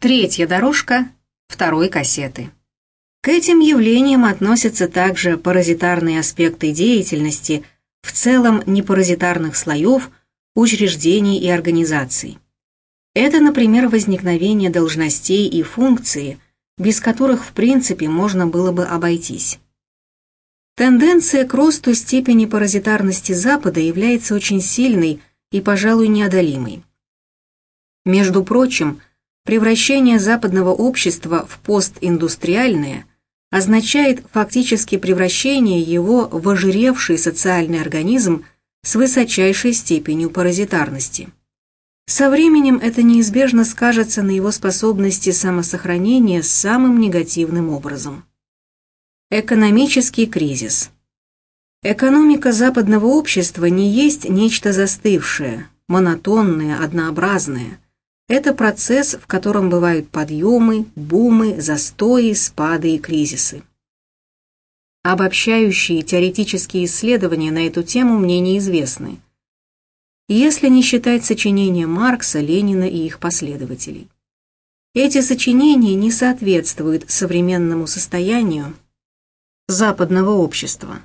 Третья дорожка второй кассеты. К этим явлениям относятся также паразитарные аспекты деятельности в целом непаразитарных слоев, учреждений и организаций. Это, например, возникновение должностей и функций, без которых в принципе можно было бы обойтись. Тенденция к росту степени паразитарности Запада является очень сильной и, пожалуй, неодолимой. Между прочим, превращение западного общества в постиндустриальное означает фактически превращение его в ожиревший социальный организм с высочайшей степенью паразитарности. Со временем это неизбежно скажется на его способности самосохранения самым негативным образом. Экономический кризис. Экономика западного общества не есть нечто застывшее, монотонное, однообразное. Это процесс, в котором бывают подъемы, бумы, застои, спады и кризисы. Обобщающие теоретические исследования на эту тему мне неизвестны, если не считать сочинения Маркса, Ленина и их последователей. Эти сочинения не соответствуют современному состоянию западного общества.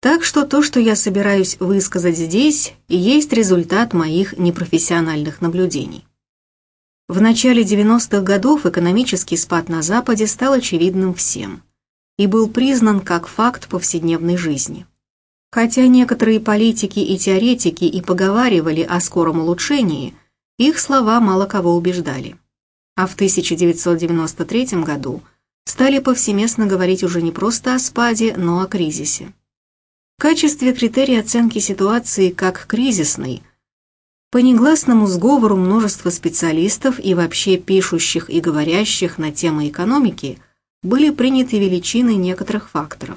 Так что то, что я собираюсь высказать здесь, есть результат моих непрофессиональных наблюдений. В начале 90-х годов экономический спад на Западе стал очевидным всем и был признан как факт повседневной жизни. Хотя некоторые политики и теоретики и поговаривали о скором улучшении, их слова мало кого убеждали. А в 1993 году – стали повсеместно говорить уже не просто о спаде, но о кризисе. В качестве критерия оценки ситуации как кризисной по негласному сговору множества специалистов и вообще пишущих и говорящих на темы экономики были приняты величины некоторых факторов.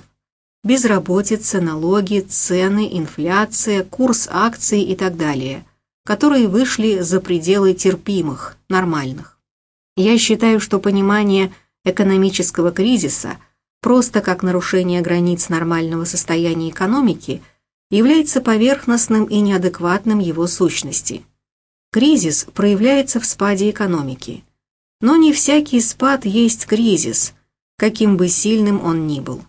Безработица, налоги, цены, инфляция, курс акций и так далее, которые вышли за пределы терпимых, нормальных. Я считаю, что понимание – экономического кризиса, просто как нарушение границ нормального состояния экономики, является поверхностным и неадекватным его сущности. Кризис проявляется в спаде экономики. Но не всякий спад есть кризис, каким бы сильным он ни был.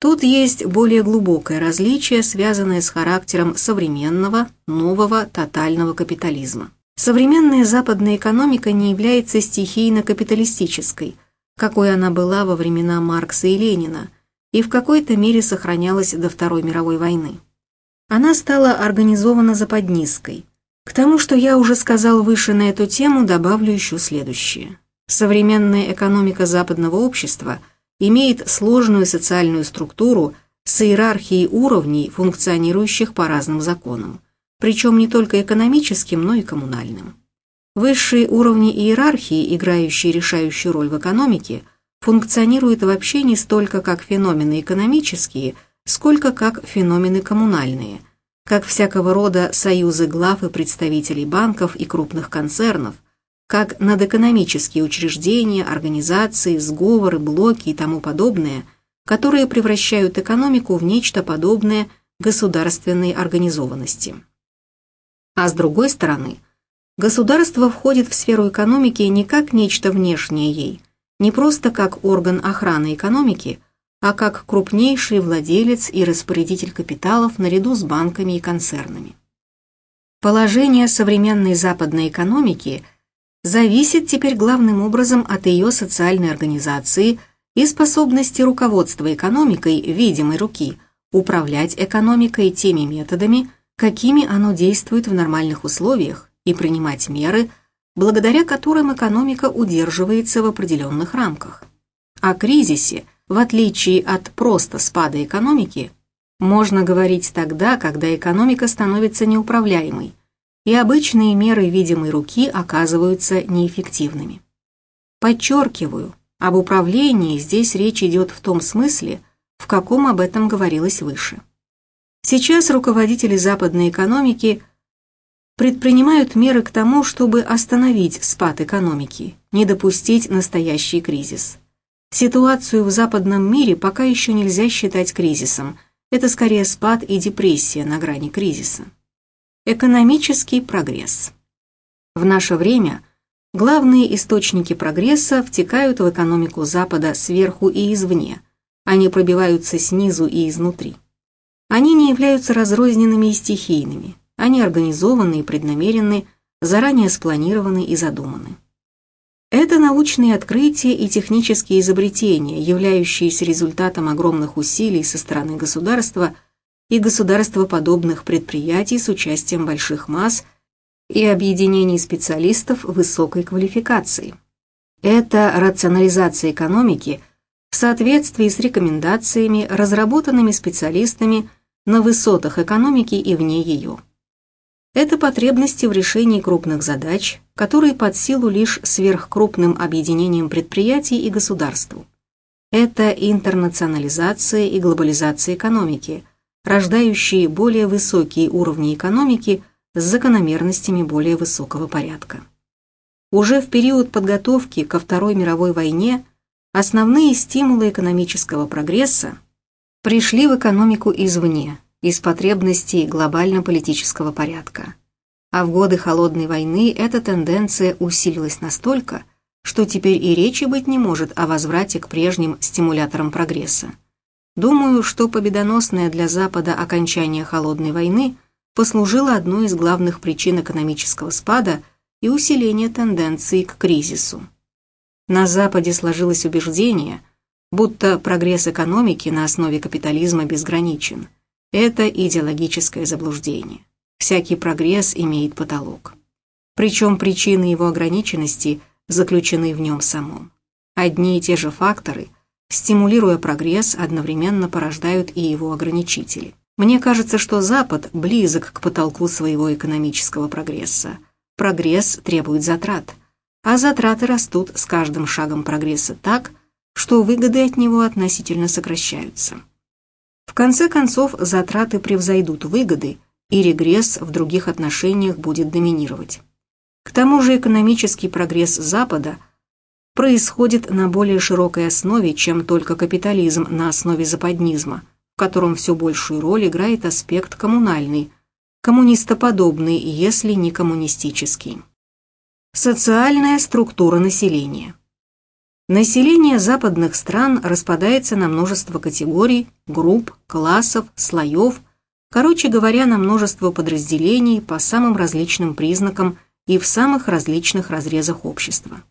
Тут есть более глубокое различие, связанное с характером современного, нового, тотального капитализма. Современная западная экономика не является стихийно-капиталистической – какой она была во времена Маркса и Ленина и в какой-то мере сохранялась до Второй мировой войны. Она стала организована западнистской. К тому, что я уже сказал выше на эту тему, добавлю еще следующее. Современная экономика западного общества имеет сложную социальную структуру с иерархией уровней, функционирующих по разным законам, причем не только экономическим, но и коммунальным. Высшие уровни иерархии, играющие решающую роль в экономике, функционируют вообще не столько как феномены экономические, сколько как феномены коммунальные, как всякого рода союзы глав и представителей банков и крупных концернов, как надэкономические учреждения, организации, сговоры, блоки и тому подобное, которые превращают экономику в нечто подобное государственной организованности. А с другой стороны – Государство входит в сферу экономики не как нечто внешнее ей, не просто как орган охраны экономики, а как крупнейший владелец и распорядитель капиталов наряду с банками и концернами. Положение современной западной экономики зависит теперь главным образом от ее социальной организации и способности руководства экономикой видимой руки управлять экономикой теми методами, какими оно действует в нормальных условиях, и принимать меры, благодаря которым экономика удерживается в определенных рамках. О кризисе, в отличие от просто спада экономики, можно говорить тогда, когда экономика становится неуправляемой, и обычные меры видимой руки оказываются неэффективными. Подчеркиваю, об управлении здесь речь идет в том смысле, в каком об этом говорилось выше. Сейчас руководители западной экономики предпринимают меры к тому, чтобы остановить спад экономики, не допустить настоящий кризис. Ситуацию в западном мире пока еще нельзя считать кризисом, это скорее спад и депрессия на грани кризиса. Экономический прогресс. В наше время Главные источники прогресса втекают в экономику Запада сверху и извне, они пробиваются снизу и изнутри. Они не являются разрозненными и стихийными, они организованы и преднамерены, заранее спланированы и задуманы. Это научные открытия и технические изобретения, являющиеся результатом огромных усилий со стороны государства и государствоподобных предприятий с участием больших масс и объединений специалистов высокой квалификации. Это рационализация экономики в соответствии с рекомендациями, разработанными специалистами на высотах экономики и вне ее. Это потребности в решении крупных задач, которые под силу лишь сверхкрупным объединением предприятий и государству. Это интернационализация и глобализация экономики, рождающие более высокие уровни экономики с закономерностями более высокого порядка. Уже в период подготовки ко Второй мировой войне основные стимулы экономического прогресса пришли в экономику извне, из потребностей глобально-политического порядка. А в годы Холодной войны эта тенденция усилилась настолько, что теперь и речи быть не может о возврате к прежним стимуляторам прогресса. Думаю, что победоносное для Запада окончание Холодной войны послужило одной из главных причин экономического спада и усиления тенденции к кризису. На Западе сложилось убеждение, будто прогресс экономики на основе капитализма безграничен. Это идеологическое заблуждение. Всякий прогресс имеет потолок. Причем причины его ограниченности заключены в нем самом. Одни и те же факторы, стимулируя прогресс, одновременно порождают и его ограничители. Мне кажется, что Запад близок к потолку своего экономического прогресса. Прогресс требует затрат – а затраты растут с каждым шагом прогресса так, что выгоды от него относительно сокращаются. В конце концов, затраты превзойдут выгоды, и регресс в других отношениях будет доминировать. К тому же экономический прогресс Запада происходит на более широкой основе, чем только капитализм на основе западнизма, в котором все большую роль играет аспект коммунальный, коммунистоподобный, если не коммунистический. Социальная структура населения. Население западных стран распадается на множество категорий, групп, классов, слоев, короче говоря, на множество подразделений по самым различным признакам и в самых различных разрезах общества.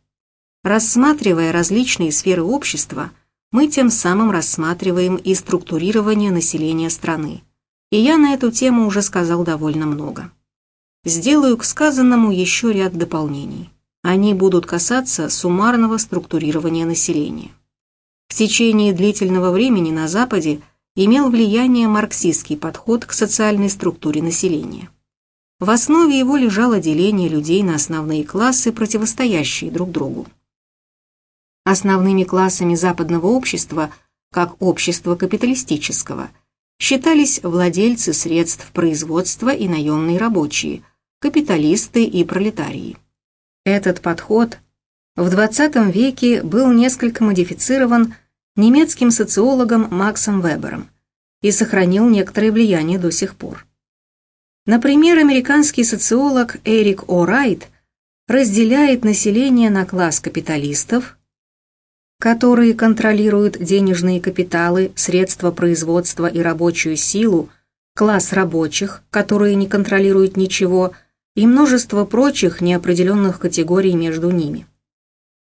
Рассматривая различные сферы общества, мы тем самым рассматриваем и структурирование населения страны. И я на эту тему уже сказал довольно много сделаю к сказанному еще ряд дополнений. Они будут касаться суммарного структурирования населения. В течение длительного времени на Западе имел влияние марксистский подход к социальной структуре населения. В основе его лежало деление людей на основные классы, противостоящие друг другу. Основными классами западного общества, как общества капиталистического, считались владельцы средств производства и наемные рабочие – капиталисты и пролетарии. Этот подход в XX веке был несколько модифицирован немецким социологом Максом Вебером и сохранил некоторое влияние до сих пор. Например, американский социолог Эрик О'Райт разделяет население на класс капиталистов, которые контролируют денежные капиталы, средства производства и рабочую силу, класс рабочих, которые не контролируют ничего – и множество прочих неопределенных категорий между ними.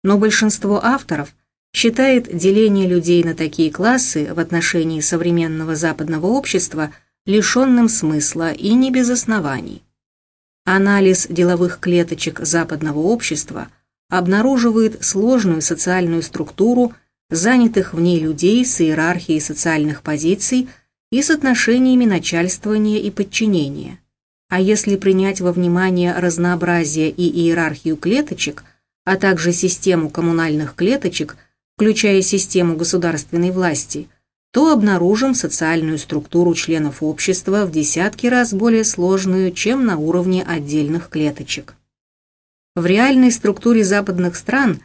Но большинство авторов считает деление людей на такие классы в отношении современного западного общества лишенным смысла и не без оснований. Анализ деловых клеточек западного общества обнаруживает сложную социальную структуру занятых в ней людей с иерархией социальных позиций и с отношениями начальствования и подчинения – а если принять во внимание разнообразие и иерархию клеточек, а также систему коммунальных клеточек, включая систему государственной власти, то обнаружим социальную структуру членов общества в десятки раз более сложную, чем на уровне отдельных клеточек. В реальной структуре западных стран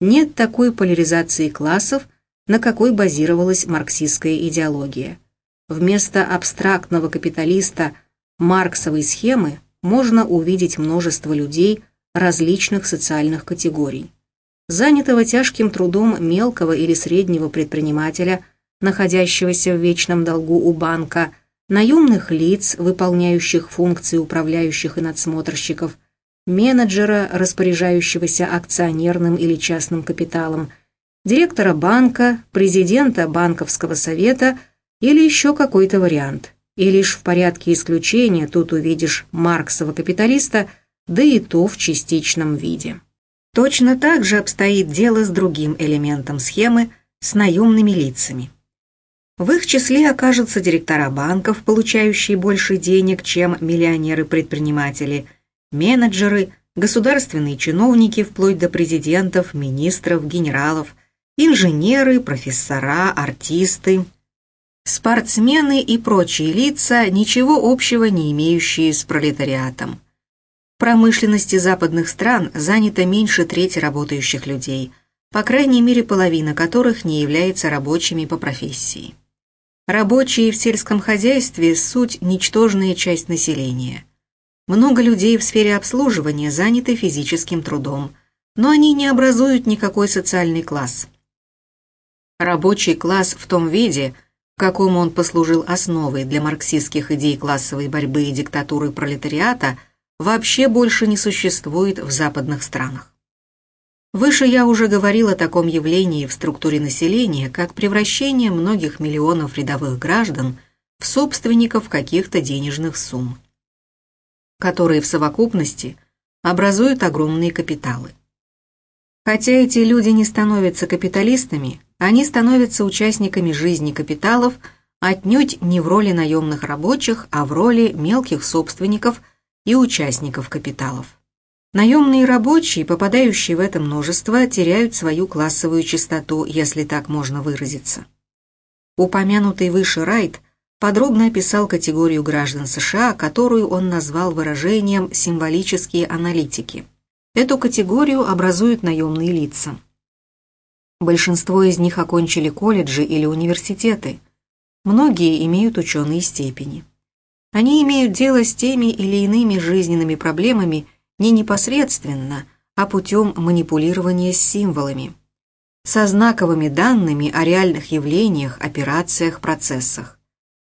нет такой поляризации классов, на какой базировалась марксистская идеология. Вместо абстрактного капиталиста – марксовой схемы можно увидеть множество людей, различных социальных категорий. Занятого тяжким трудом мелкого или среднего предпринимателя, находящегося в вечном долгу у банка, наемных лиц, выполняющих функции управляющих и надсмотрщиков, менеджера, распоряжающегося акционерным или частным капиталом, директора банка, президента банковского совета или еще какой-то вариант. И лишь в порядке исключения тут увидишь марксового капиталиста, да и то в частичном виде. Точно так же обстоит дело с другим элементом схемы, с наемными лицами. В их числе окажутся директора банков, получающие больше денег, чем миллионеры-предприниматели, менеджеры, государственные чиновники вплоть до президентов, министров, генералов, инженеры, профессора, артисты, спортсмены и прочие лица, ничего общего не имеющие с пролетариатом. В промышленности западных стран занято меньше трети работающих людей, по крайней мере половина которых не является рабочими по профессии. Рабочие в сельском хозяйстве – суть ничтожная часть населения. Много людей в сфере обслуживания заняты физическим трудом, но они не образуют никакой социальный класс. Рабочий класс в том виде – какому он послужил основой для марксистских идей классовой борьбы и диктатуры пролетариата, вообще больше не существует в западных странах. Выше я уже говорил о таком явлении в структуре населения, как превращение многих миллионов рядовых граждан в собственников каких-то денежных сумм, которые в совокупности образуют огромные капиталы. Хотя эти люди не становятся капиталистами, они становятся участниками жизни капиталов отнюдь не в роли наемных рабочих, а в роли мелких собственников и участников капиталов. Наемные рабочие, попадающие в это множество, теряют свою классовую чистоту, если так можно выразиться. Упомянутый выше Райт подробно описал категорию граждан США, которую он назвал выражением «символические аналитики». Эту категорию образуют наемные лица. Большинство из них окончили колледжи или университеты. Многие имеют ученые степени. Они имеют дело с теми или иными жизненными проблемами не непосредственно, а путем манипулирования с символами, со знаковыми данными о реальных явлениях, операциях, процессах.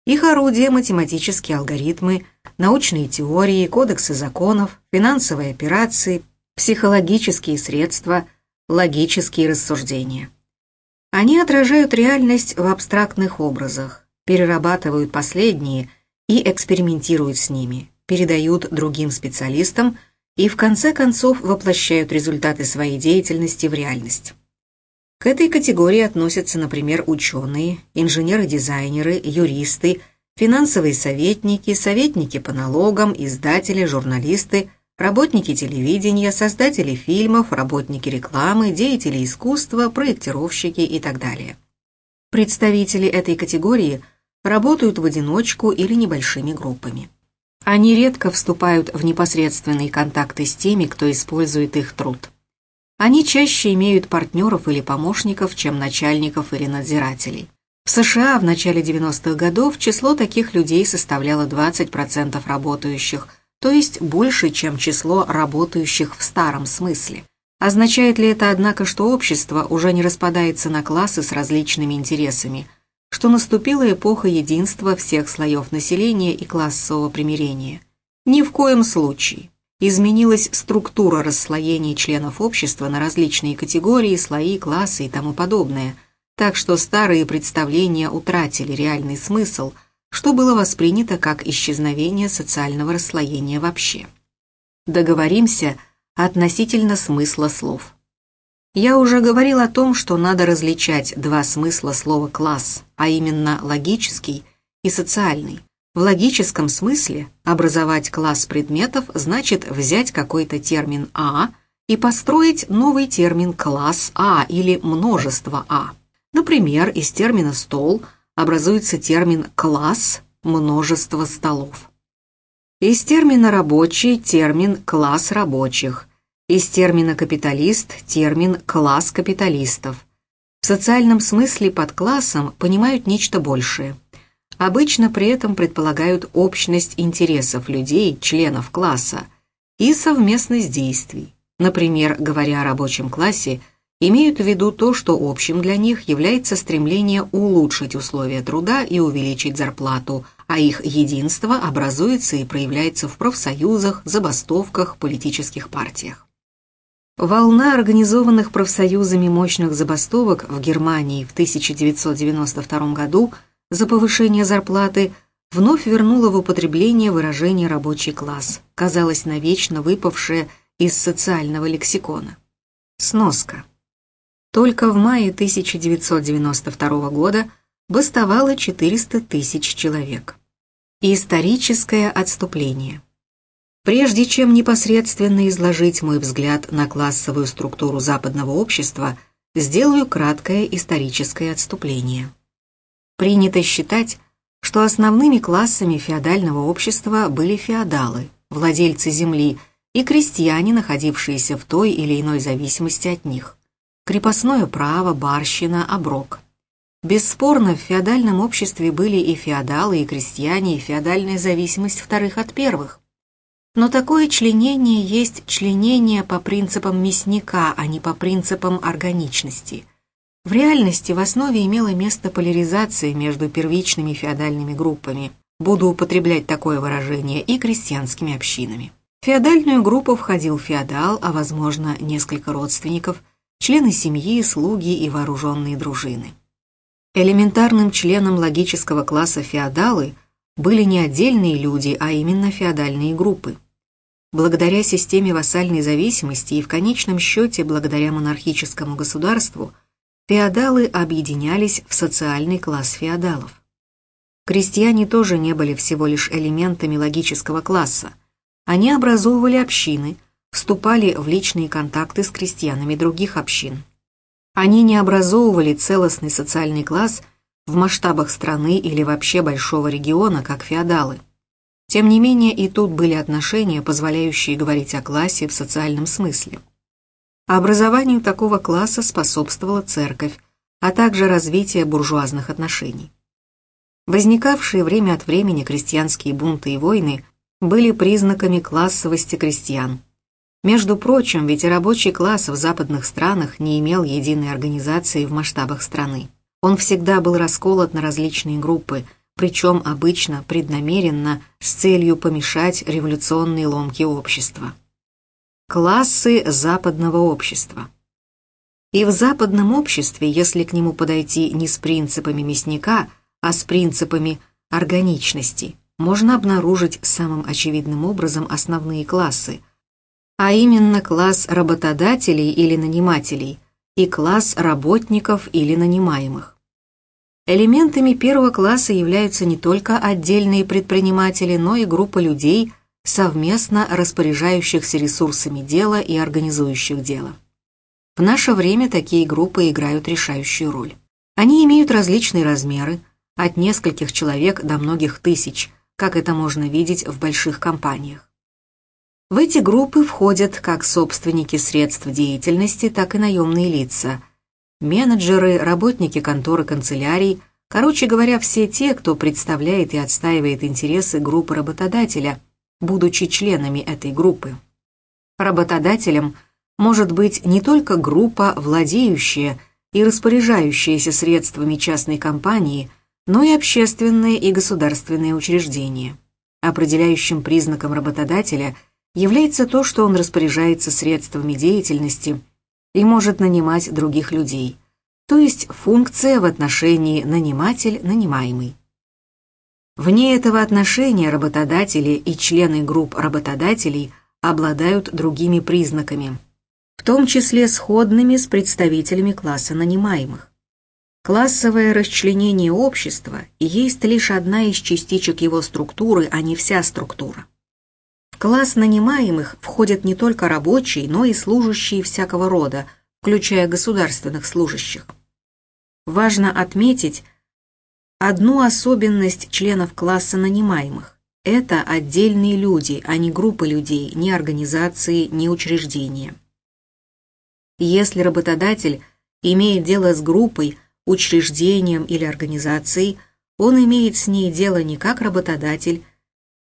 Их орудия – математические алгоритмы, научные теории, кодексы законов, финансовые операции, психологические средства – логические рассуждения. Они отражают реальность в абстрактных образах, перерабатывают последние и экспериментируют с ними, передают другим специалистам и в конце концов воплощают результаты своей деятельности в реальность. К этой категории относятся, например, ученые, инженеры-дизайнеры, юристы, финансовые советники, советники по налогам, издатели, журналисты, работники телевидения, создатели фильмов, работники рекламы, деятели искусства, проектировщики и так далее. Представители этой категории работают в одиночку или небольшими группами. Они редко вступают в непосредственные контакты с теми, кто использует их труд. Они чаще имеют партнеров или помощников, чем начальников или надзирателей. В США в начале 90-х годов число таких людей составляло 20% работающих – то есть больше, чем число работающих в старом смысле. Означает ли это, однако, что общество уже не распадается на классы с различными интересами, что наступила эпоха единства всех слоев населения и классового примирения? Ни в коем случае. Изменилась структура расслоения членов общества на различные категории, слои, классы и тому подобное, так что старые представления утратили реальный смысл – что было воспринято как исчезновение социального расслоения вообще. Договоримся относительно смысла слов. Я уже говорил о том, что надо различать два смысла слова «класс», а именно логический и социальный. В логическом смысле образовать класс предметов значит взять какой-то термин А и построить новый термин класс А или множество А. Например, из термина «стол» образуется термин «класс» множество столов. Из термина «рабочий» термин «класс рабочих», из термина «капиталист» термин «класс капиталистов». В социальном смысле под классом понимают нечто большее. Обычно при этом предполагают общность интересов людей, членов класса, и совместность действий. Например, говоря о рабочем классе, имеют в виду то, что общим для них является стремление улучшить условия труда и увеличить зарплату, а их единство образуется и проявляется в профсоюзах, забастовках, политических партиях. Волна организованных профсоюзами мощных забастовок в Германии в 1992 году за повышение зарплаты вновь вернула в употребление выражение «рабочий класс», казалось навечно выпавшее из социального лексикона. Сноска. Только в мае 1992 года бастовало 400 тысяч человек. Историческое отступление. Прежде чем непосредственно изложить мой взгляд на классовую структуру западного общества, сделаю краткое историческое отступление. Принято считать, что основными классами феодального общества были феодалы, владельцы земли, и крестьяне, находившиеся в той или иной зависимости от них. Крепостное право, барщина, оброк. Бесспорно, в феодальном обществе были и феодалы, и крестьяне, и феодальная зависимость вторых от первых. Но такое членение есть членение по принципам мясника, а не по принципам органичности. В реальности в основе имела место поляризация между первичными феодальными группами, буду употреблять такое выражение, и крестьянскими общинами. В феодальную группу входил феодал, а возможно несколько родственников, члены семьи, слуги и вооруженные дружины. Элементарным членом логического класса феодалы были не отдельные люди, а именно феодальные группы. Благодаря системе вассальной зависимости и в конечном счете благодаря монархическому государству феодалы объединялись в социальный класс феодалов. Крестьяне тоже не были всего лишь элементами логического класса. Они образовывали общины, вступали в личные контакты с крестьянами других общин. Они не образовывали целостный социальный класс в масштабах страны или вообще большого региона, как феодалы. Тем не менее, и тут были отношения, позволяющие говорить о классе в социальном смысле. Образованию такого класса способствовала церковь, а также развитие буржуазных отношений. Возникавшие время от времени крестьянские бунты и войны были признаками классовости крестьян. Между прочим, ведь и рабочий класс в западных странах не имел единой организации в масштабах страны. Он всегда был расколот на различные группы – причем обычно преднамеренно с целью помешать революционной ломке общества. Классы западного общества. И в западном обществе, если к нему подойти не с принципами мясника, а с принципами органичности, можно обнаружить самым очевидным образом основные классы, а именно класс работодателей или нанимателей и класс работников или нанимаемых. Элементами первого класса являются не только отдельные предприниматели, но и группа людей, совместно распоряжающихся ресурсами дела и организующих дело. В наше время такие группы играют решающую роль. Они имеют различные размеры, от нескольких человек до многих тысяч, как это можно видеть в больших компаниях. В эти группы входят как собственники средств деятельности, так и наемные лица – менеджеры, работники конторы канцелярий, короче говоря, все те, кто представляет и отстаивает интересы группы работодателя, будучи членами этой группы. Работодателем может быть не только группа, владеющая и распоряжающаяся средствами частной компании, но и общественные и государственные учреждения. Определяющим признаком работодателя является то, что он распоряжается средствами деятельности – и может нанимать других людей, то есть функция в отношении наниматель-нанимаемый. Вне этого отношения работодатели и члены групп работодателей обладают другими признаками, в том числе сходными с представителями класса нанимаемых. Классовое расчленение общества есть лишь одна из частичек его структуры, а не вся структура. Класс нанимаемых входят не только рабочие, но и служащие всякого рода, включая государственных служащих. Важно отметить одну особенность членов класса нанимаемых. Это отдельные люди, а не группы людей, ни организации, ни учреждения. Если работодатель имеет дело с группой, учреждением или организацией, он имеет с ней дело не как работодатель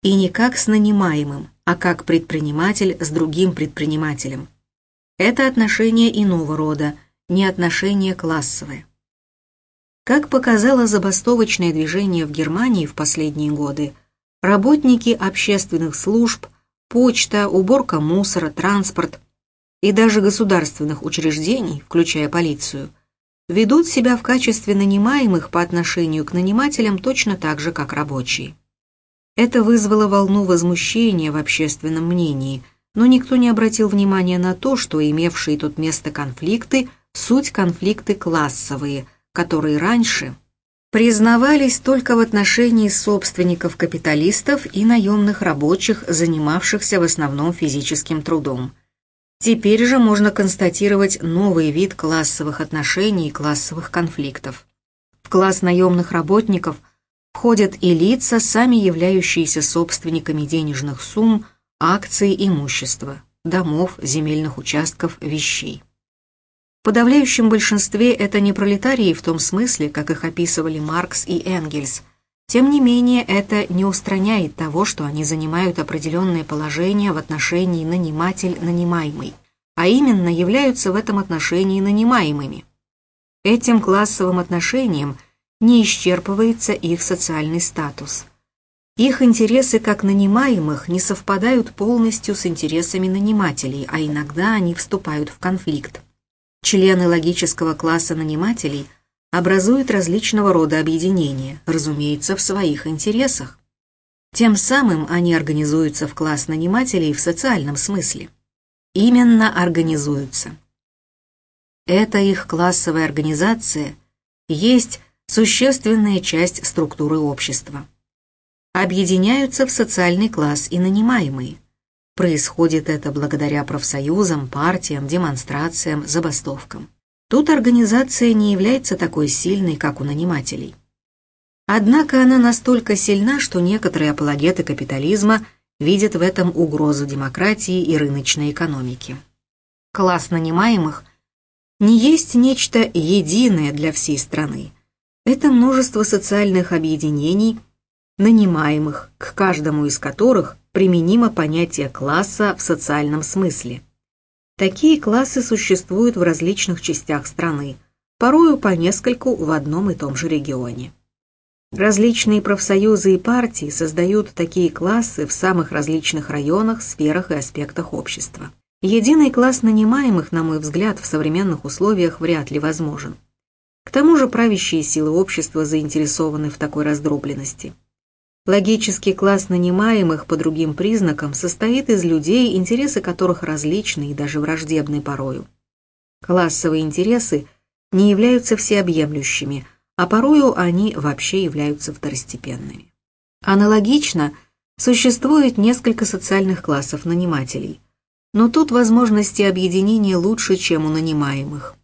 и не как с нанимаемым, а как предприниматель с другим предпринимателем. Это отношение иного рода, не отношение классовое. Как показало забастовочное движение в Германии в последние годы, работники общественных служб, почта, уборка мусора, транспорт и даже государственных учреждений, включая полицию, ведут себя в качестве нанимаемых по отношению к нанимателям точно так же, как рабочие. Это вызвало волну возмущения в общественном мнении, но никто не обратил внимания на то, что имевшие тут место конфликты – суть конфликты классовые, которые раньше признавались только в отношении собственников капиталистов и наемных рабочих, занимавшихся в основном физическим трудом. Теперь же можно констатировать новый вид классовых отношений и классовых конфликтов. В класс наемных работников – входят и лица, сами являющиеся собственниками денежных сумм, акций, имущества, домов, земельных участков, вещей. В подавляющем большинстве это не пролетарии в том смысле, как их описывали Маркс и Энгельс. Тем не менее, это не устраняет того, что они занимают определенное положение в отношении наниматель-нанимаемый, а именно являются в этом отношении нанимаемыми. Этим классовым отношением – не исчерпывается их социальный статус. Их интересы как нанимаемых не совпадают полностью с интересами нанимателей, а иногда они вступают в конфликт. Члены логического класса нанимателей образуют различного рода объединения, разумеется, в своих интересах. Тем самым они организуются в класс нанимателей в социальном смысле. Именно организуются. Эта их классовая организация есть существенная часть структуры общества. Объединяются в социальный класс и нанимаемые. Происходит это благодаря профсоюзам, партиям, демонстрациям, забастовкам. Тут организация не является такой сильной, как у нанимателей. Однако она настолько сильна, что некоторые апологеты капитализма видят в этом угрозу демократии и рыночной экономики. Класс нанимаемых не есть нечто единое для всей страны, это множество социальных объединений, нанимаемых, к каждому из которых применимо понятие класса в социальном смысле. Такие классы существуют в различных частях страны, порою по нескольку в одном и том же регионе. Различные профсоюзы и партии создают такие классы в самых различных районах, сферах и аспектах общества. Единый класс нанимаемых, на мой взгляд, в современных условиях вряд ли возможен. К тому же правящие силы общества заинтересованы в такой раздробленности. Логический класс нанимаемых по другим признакам состоит из людей, интересы которых различны и даже враждебны порою. Классовые интересы не являются всеобъемлющими, а порою они вообще являются второстепенными. Аналогично существует несколько социальных классов нанимателей, но тут возможности объединения лучше, чем у нанимаемых.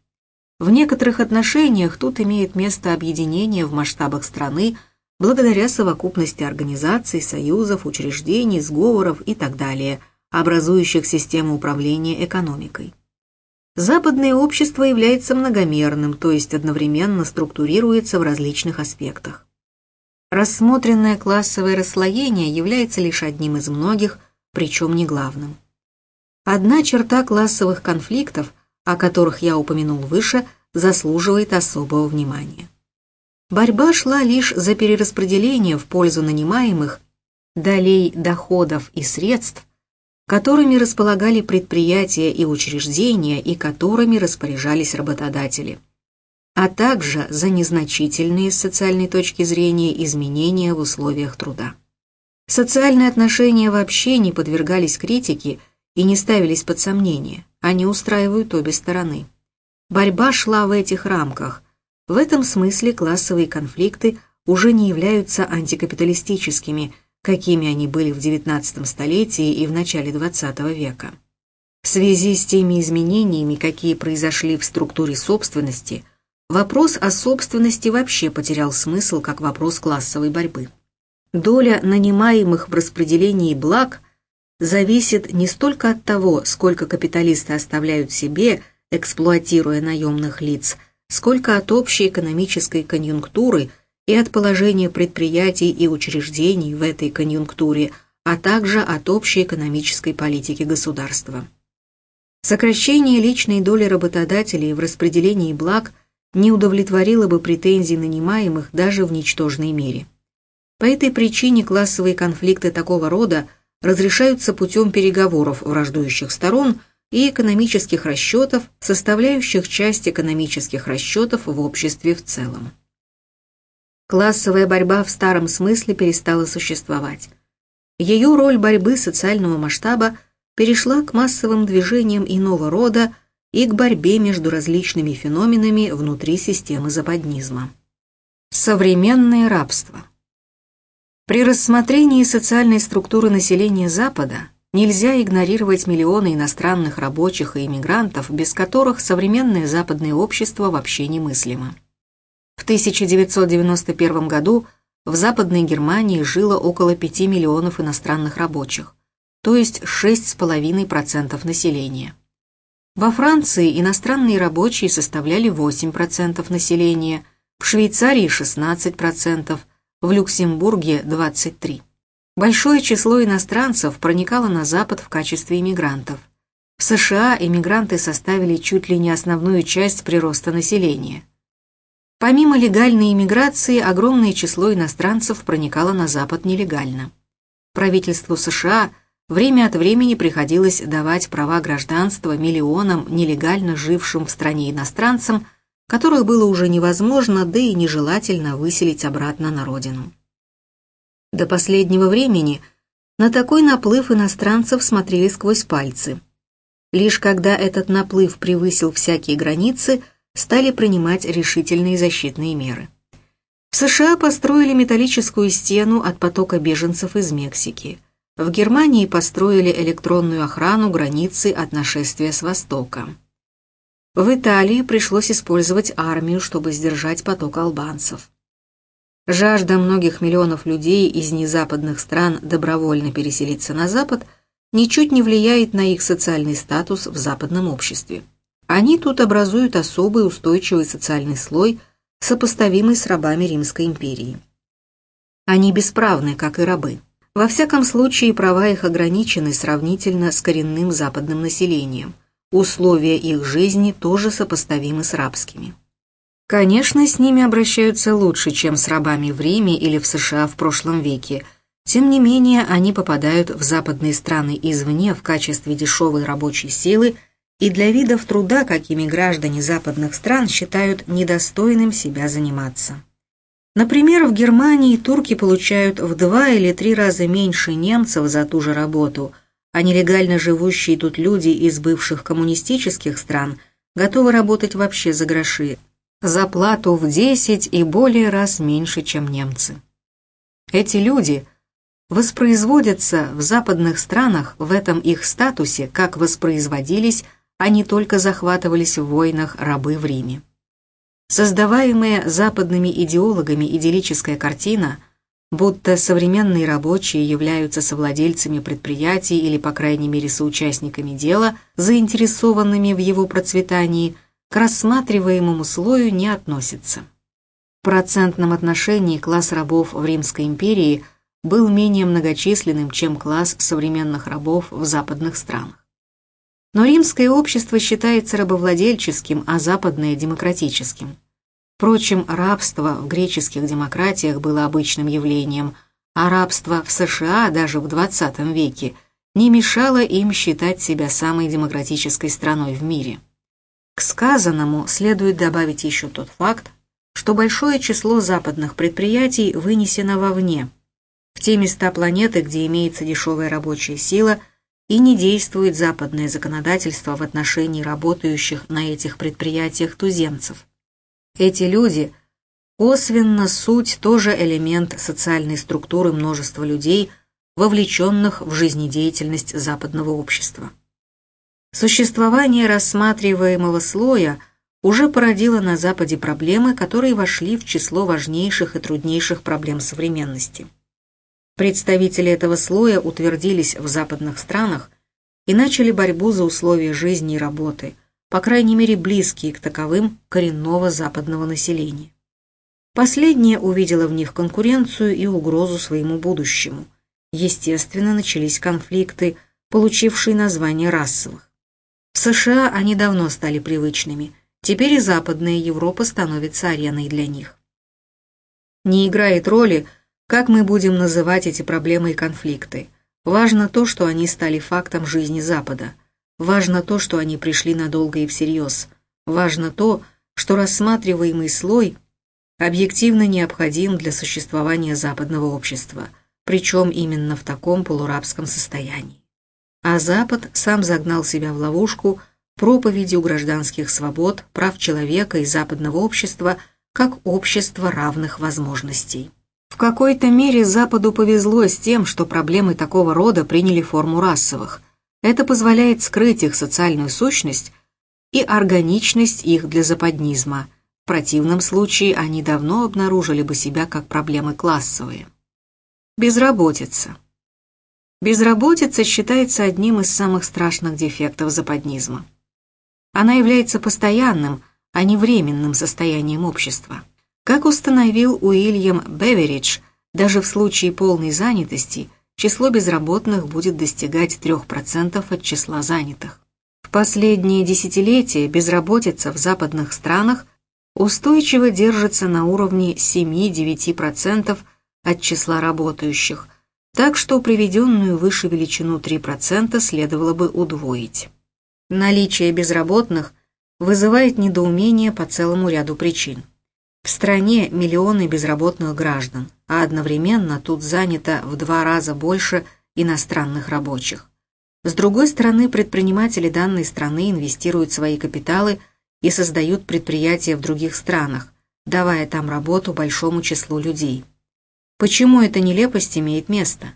В некоторых отношениях тут имеет место объединение в масштабах страны благодаря совокупности организаций, союзов, учреждений, сговоров и так далее, образующих систему управления экономикой. Западное общество является многомерным, то есть одновременно структурируется в различных аспектах. Рассмотренное классовое расслоение является лишь одним из многих, причем не главным. Одна черта классовых конфликтов о которых я упомянул выше, заслуживает особого внимания. Борьба шла лишь за перераспределение в пользу нанимаемых долей доходов и средств, которыми располагали предприятия и учреждения и которыми распоряжались работодатели, а также за незначительные с социальной точки зрения изменения в условиях труда. Социальные отношения вообще не подвергались критике и не ставились под сомнение, они устраивают обе стороны. Борьба шла в этих рамках. В этом смысле классовые конфликты уже не являются антикапиталистическими, какими они были в XIX столетии и в начале XX века. В связи с теми изменениями, какие произошли в структуре собственности, вопрос о собственности вообще потерял смысл как вопрос классовой борьбы. Доля нанимаемых в распределении благ – зависит не столько от того, сколько капиталисты оставляют себе, эксплуатируя наемных лиц, сколько от общей экономической конъюнктуры и от положения предприятий и учреждений в этой конъюнктуре, а также от общей экономической политики государства. Сокращение личной доли работодателей в распределении благ не удовлетворило бы претензий нанимаемых даже в ничтожной мере. По этой причине классовые конфликты такого рода разрешаются путем переговоров враждующих сторон и экономических расчетов, составляющих часть экономических расчетов в обществе в целом. Классовая борьба в старом смысле перестала существовать. Ее роль борьбы социального масштаба перешла к массовым движениям иного рода и к борьбе между различными феноменами внутри системы западнизма. Современное рабство При рассмотрении социальной структуры населения Запада нельзя игнорировать миллионы иностранных рабочих и иммигрантов, без которых современное западное общество вообще немыслимо. В 1991 году в Западной Германии жило около 5 миллионов иностранных рабочих, то есть 6,5% населения. Во Франции иностранные рабочие составляли 8% населения, в Швейцарии 16%, в Люксембурге 23%. Большое число иностранцев проникало на Запад в качестве иммигрантов. В США иммигранты составили чуть ли не основную часть прироста населения. Помимо легальной иммиграции, огромное число иностранцев проникало на Запад нелегально. Правительству США – Время от времени приходилось давать права гражданства миллионам нелегально жившим в стране иностранцам, которых было уже невозможно, да и нежелательно выселить обратно на родину. До последнего времени на такой наплыв иностранцев смотрели сквозь пальцы. Лишь когда этот наплыв превысил всякие границы, стали принимать решительные защитные меры. В США построили металлическую стену от потока беженцев из Мексики – в Германии построили электронную охрану границы от нашествия с востока. В Италии пришлось использовать армию, чтобы сдержать поток албанцев. Жажда многих миллионов людей из незападных стран добровольно переселиться на Запад ничуть не влияет на их социальный статус в западном обществе. Они тут образуют особый устойчивый социальный слой, сопоставимый с рабами Римской империи. Они бесправны, как и рабы. Во всяком случае, права их ограничены сравнительно с коренным западным населением. Условия их жизни тоже сопоставимы с рабскими. Конечно, с ними обращаются лучше, чем с рабами в Риме или в США в прошлом веке. Тем не менее, они попадают в западные страны извне в качестве дешевой рабочей силы и для видов труда, какими граждане западных стран считают недостойным себя заниматься. Например, в Германии турки получают в два или три раза меньше немцев за ту же работу, а нелегально живущие тут люди из бывших коммунистических стран готовы работать вообще за гроши, за плату в 10 и более раз меньше, чем немцы. Эти люди воспроизводятся в западных странах в этом их статусе, как воспроизводились, а не только захватывались в войнах рабы в Риме. Создаваемая западными идеологами идиллическая картина, будто современные рабочие являются совладельцами предприятий или, по крайней мере, соучастниками дела, заинтересованными в его процветании, к рассматриваемому слою не относится. В процентном отношении класс рабов в Римской империи был менее многочисленным, чем класс современных рабов в западных странах. Но римское общество считается рабовладельческим, а западное – демократическим. Впрочем, рабство в греческих демократиях было обычным явлением, а рабство в США даже в XX веке не мешало им считать себя самой демократической страной в мире. К сказанному следует добавить еще тот факт, что большое число западных предприятий вынесено вовне, в те места планеты, где имеется дешевая рабочая сила – и не действует западное законодательство в отношении работающих на этих предприятиях туземцев. Эти люди косвенно суть тоже элемент социальной структуры множества людей, вовлеченных в жизнедеятельность западного общества. Существование рассматриваемого слоя уже породило на Западе проблемы, которые вошли в число важнейших и труднейших проблем современности. Представители этого слоя утвердились в западных странах и начали борьбу за условия жизни и работы, по крайней мере близкие к таковым коренного западного населения. Последнее увидело в них конкуренцию и угрозу своему будущему. естественно, начались конфликты, получившие название расовых. В США они давно стали привычными, теперь и Западная Европа становится ареной для них. Не играет роли, как мы будем называть эти проблемы и конфликты. Важно то, что они стали фактом жизни Запада. Важно то, что они пришли надолго и всерьез. Важно то, что рассматриваемый слой объективно необходим для существования западного общества, причем именно в таком полурабском состоянии. А Запад сам загнал себя в ловушку проповедью гражданских свобод, прав человека и западного общества как общества равных возможностей. В какой-то мере Западу повезло с тем, что проблемы такого рода приняли форму расовых. Это позволяет скрыть их социальную сущность и органичность их для западнизма – в противном случае они давно обнаружили бы себя как проблемы классовые. Безработица. Безработица считается одним из самых страшных дефектов западнизма. Она является постоянным, а не временным состоянием общества. Как установил Уильям Беверидж, даже в случае полной занятости число безработных будет достигать 3% от числа занятых. В последние десятилетия безработица в западных странах устойчиво держится на уровне 7-9% от числа работающих, так что приведенную выше величину 3% следовало бы удвоить. Наличие безработных вызывает недоумение по целому ряду причин. В стране миллионы безработных граждан, а одновременно тут занято в два раза больше иностранных рабочих. С другой стороны, предприниматели данной страны инвестируют свои капиталы – и создают предприятия в других странах, давая там работу большому числу людей. Почему эта нелепость имеет место?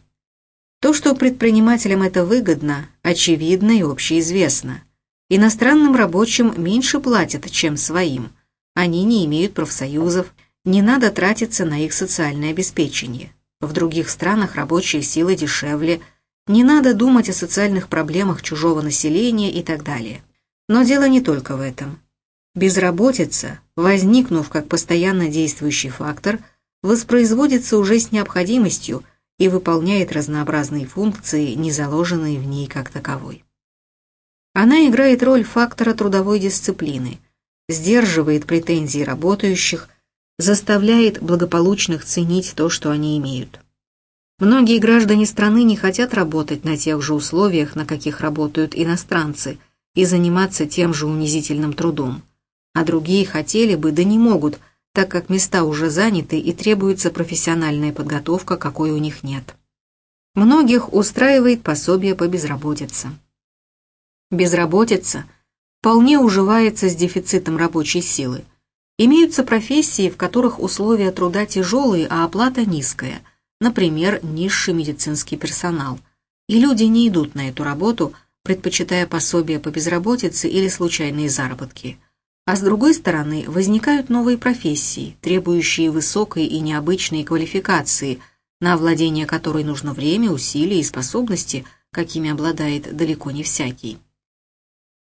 То, что предпринимателям это выгодно, очевидно и общеизвестно. Иностранным рабочим меньше платят, чем своим. Они не имеют профсоюзов, не надо тратиться на их социальное обеспечение. В других странах рабочая сила дешевле, не надо думать о социальных проблемах чужого населения и так далее. Но дело не только в этом. Безработица, возникнув как постоянно действующий фактор, воспроизводится уже с необходимостью и выполняет разнообразные функции, не заложенные в ней как таковой. Она играет роль фактора трудовой дисциплины, сдерживает претензии работающих, заставляет благополучных ценить то, что они имеют. Многие граждане страны не хотят работать на тех же условиях, на каких работают иностранцы, и заниматься тем же унизительным трудом а другие хотели бы, да не могут, так как места уже заняты и требуется профессиональная подготовка, какой у них нет. Многих устраивает пособие по безработице. Безработица вполне уживается с дефицитом рабочей силы. Имеются профессии, в которых условия труда тяжелые, а оплата низкая, например, низший медицинский персонал, и люди не идут на эту работу, предпочитая пособие по безработице или случайные заработки – а с другой стороны, возникают новые профессии, требующие высокой и необычной квалификации, на овладение которой нужно время, усилия и способности, какими обладает далеко не всякий.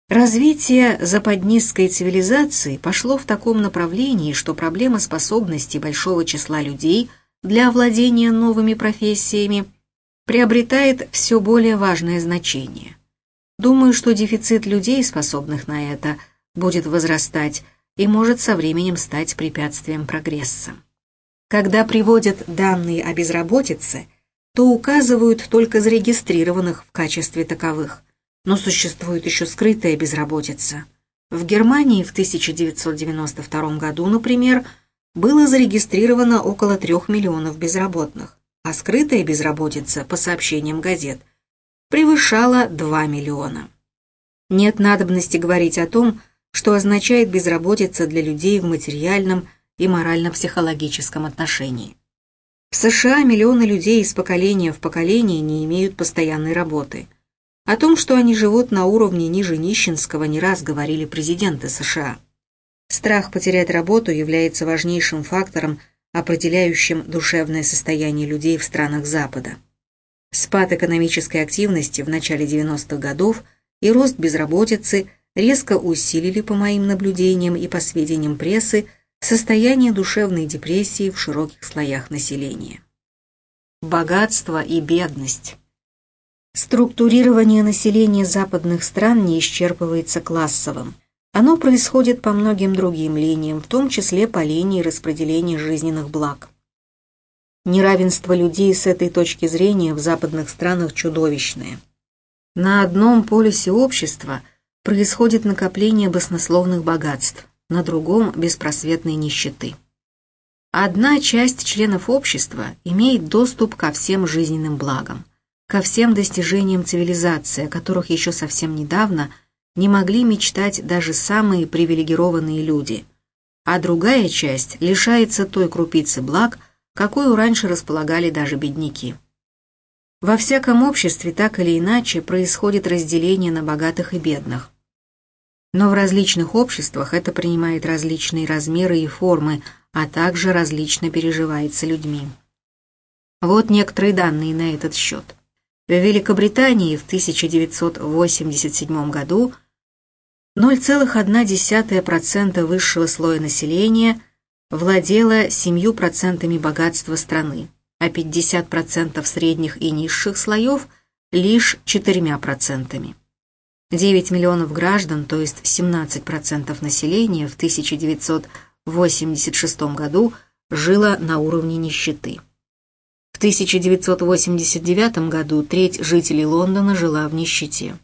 Развитие западнистской цивилизации пошло в таком направлении, что проблема способностей большого числа людей для овладения новыми профессиями приобретает все более важное значение. Думаю, что дефицит людей, способных на это – будет возрастать и может со временем стать препятствием прогресса. Когда приводят данные о безработице, то указывают только зарегистрированных в качестве таковых, но существует еще скрытая безработица. В Германии в 1992 году, например, было зарегистрировано около 3 миллионов безработных, а скрытая безработица, по сообщениям газет, превышала 2 миллиона. Нет надобности говорить о том, что означает безработица для людей в материальном и морально-психологическом отношении. В США миллионы людей из поколения в поколение не имеют постоянной работы. О том, что они живут на уровне ниже нищенского, не раз говорили президенты США. Страх потерять работу является важнейшим фактором, определяющим душевное состояние людей в странах Запада. Спад экономической активности в начале 90-х годов и рост безработицы резко усилили, по моим наблюдениям и по сведениям прессы, состояние душевной депрессии в широких слоях населения. богатство и бедность. Структурирование населения западных стран не исчерпывается классовым. Оно происходит по многим другим линиям, в том числе по линии распределения жизненных благ. Неравенство людей с этой точки зрения в западных странах чудовищное. На одном полюсе общества происходит накопление баснословных богатств, на другом – беспросветной нищеты. Одна часть членов общества имеет доступ ко всем жизненным благам – ко всем достижениям цивилизации, о которых еще совсем недавно не могли мечтать даже самые привилегированные люди, а другая часть лишается той крупицы благ, какую раньше располагали даже бедняки. Во всяком обществе так или иначе происходит разделение на богатых и бедных. Но в различных обществах это принимает различные размеры и формы, а также различно переживается людьми. Вот некоторые данные на этот счет. В Великобритании в 1987 году 0,1% высшего слоя населения владело 7% богатства страны, а 50% средних и низших слоев лишь 4%. 9 миллионов граждан, то есть 17% населения в 1986 году жило на уровне нищеты. В 1989 году треть жителей Лондона жила в нищете.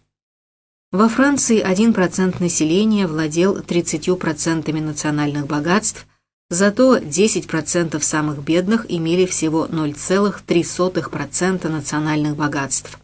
Во Франции 1% населения владел 30% национальных богатств, зато 10% самых бедных имели всего 0,03% национальных богатств.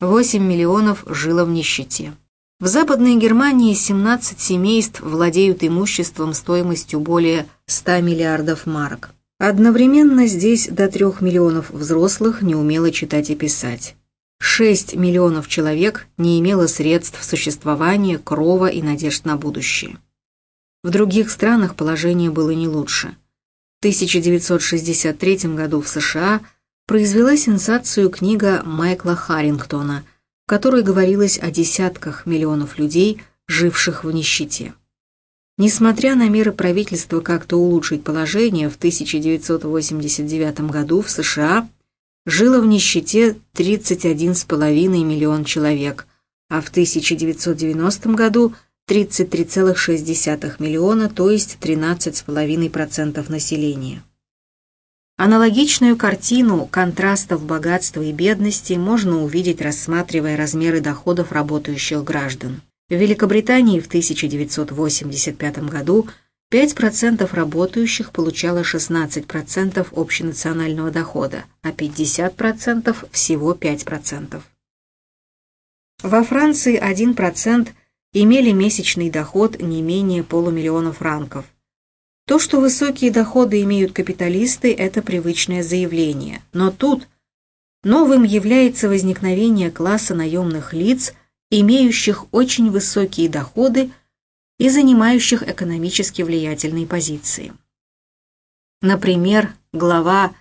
8 миллионов жило в нищете. В Западной Германии 17 семейств владеют имуществом стоимостью более 100 миллиардов марок. Одновременно здесь до трех миллионов взрослых не умело читать и писать. 6 миллионов человек не имело средств существования, крова и надежд на будущее. В других странах положение было не лучше. В 1963 году в США произвела сенсацию книга Майкла Харрингтона, в которой говорилось о десятках миллионов людей, живших в нищете. Несмотря на меры правительства как-то улучшить положение, в 1989 году в США жило в нищете 31,5 миллион человек, а в 1990 году 33,6 миллиона, то есть 13,5% населения. Аналогичную картину контрастов богатства и бедности можно увидеть, рассматривая размеры доходов работающих граждан. В Великобритании в 1985 году 5% работающих получало 16% общенационального дохода, а 50% всего 5%. Во Франции 1% имели месячный доход не менее полумиллиона франков. То, что высокие доходы имеют капиталисты, это привычное заявление. Но тут новым является возникновение класса наемных лиц – имеющих очень высокие доходы и занимающих экономически влиятельные позиции. Например, глава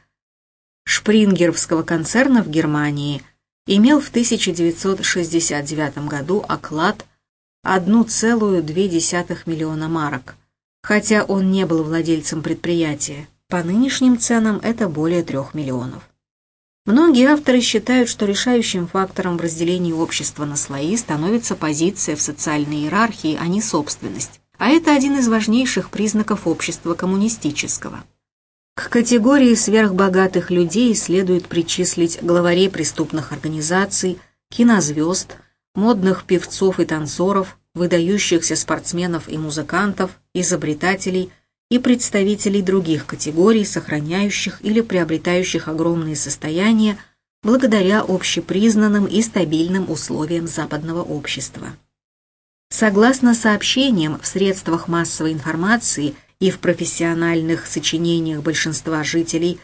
Шпрингеровского концерна в Германии имел в 1969 году оклад 1,2 миллиона марок, хотя он не был владельцем предприятия. По нынешним ценам это более 3 миллионов. Многие авторы считают, что решающим фактором в разделении общества на слои становится позиция в социальной иерархии, а не собственность. А это один из важнейших признаков общества коммунистического. К категории сверхбогатых людей следует причислить главарей преступных организаций, кинозвезд, модных певцов и танцоров, выдающихся спортсменов и музыкантов, изобретателей – и представителей других категорий, сохраняющих или приобретающих огромные состояния благодаря общепризнанным и стабильным условиям западного общества. Согласно сообщениям в средствах массовой информации и в профессиональных сочинениях большинства жителей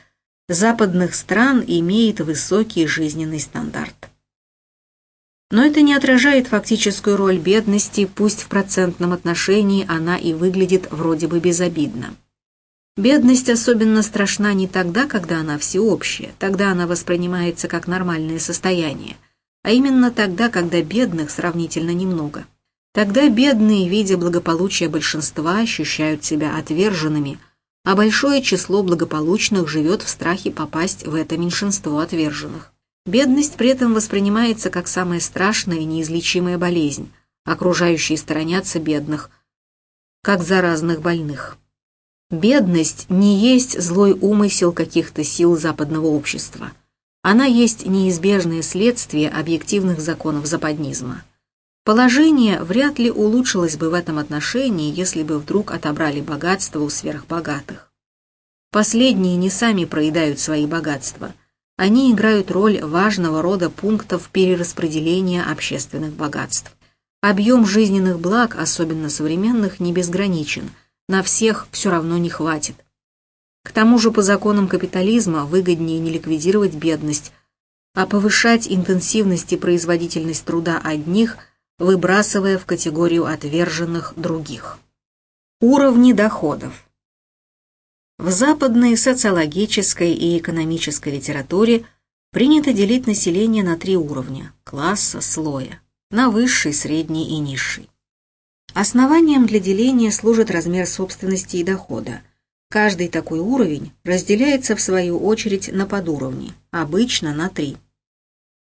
западных стран имеет высокий жизненный стандарт. Но это не отражает фактическую роль бедности, пусть в процентном отношении она и выглядит вроде бы безобидно. Бедность особенно страшна не тогда, когда она всеобщая, тогда она воспринимается как нормальное состояние, а именно тогда, когда бедных сравнительно немного. Тогда бедные, видя благополучие большинства, ощущают себя отверженными, а большое число благополучных живет в страхе попасть в это меньшинство отверженных. Бедность при этом воспринимается как самая страшная и неизлечимая болезнь, окружающие сторонятся бедных, как заразных больных. Бедность не есть злой умысел каких-то сил западного общества. Она есть неизбежное следствие объективных законов западнизма. Положение вряд ли улучшилось бы в этом отношении, если бы вдруг отобрали богатство у сверхбогатых. Последние не сами проедают свои богатства. Они играют роль важного рода пунктов перераспределения общественных богатств. Объем жизненных благ, особенно современных, не безграничен, на всех все равно не хватит. К тому же по законам капитализма выгоднее не ликвидировать бедность, а повышать интенсивность и производительность труда одних – выбрасывая в категорию отверженных других. Уровни доходов. В западной социологической и экономической литературе принято делить население на три уровня – класса, слоя, на высший, средний и низший. Основанием для деления служит размер собственности и дохода. Каждый такой уровень разделяется в свою очередь на подуровни, обычно на три –